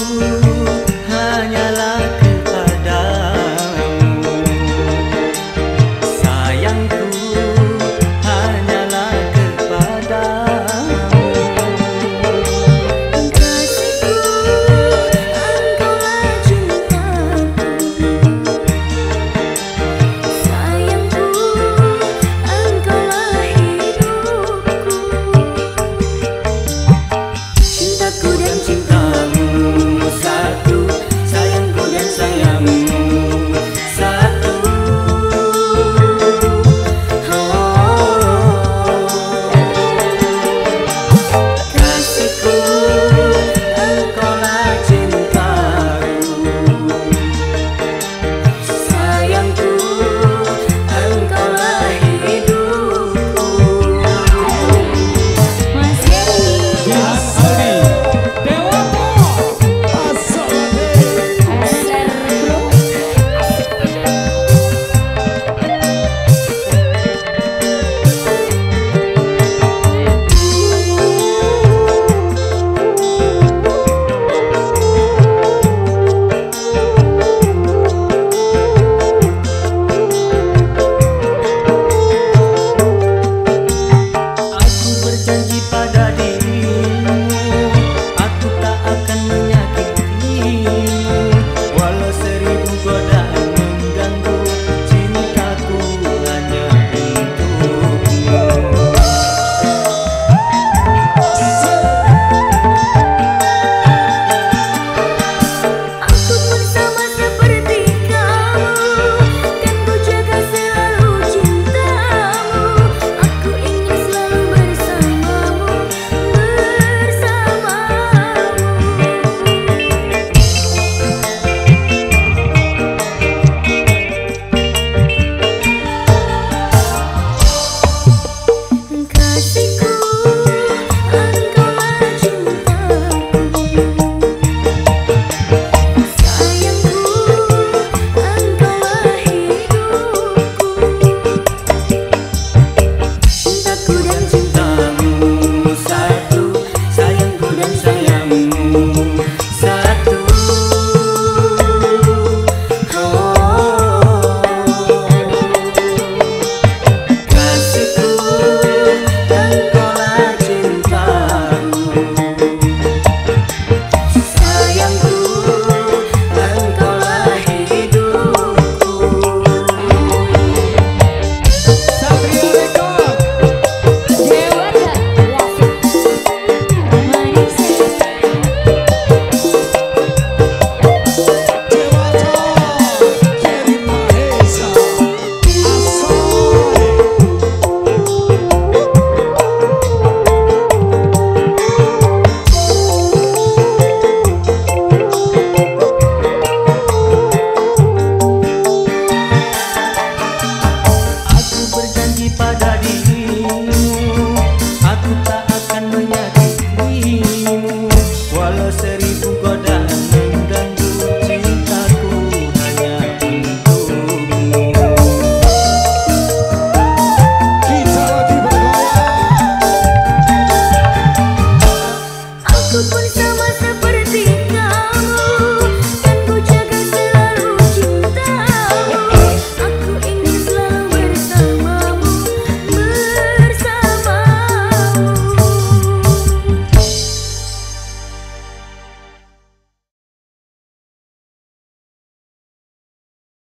you.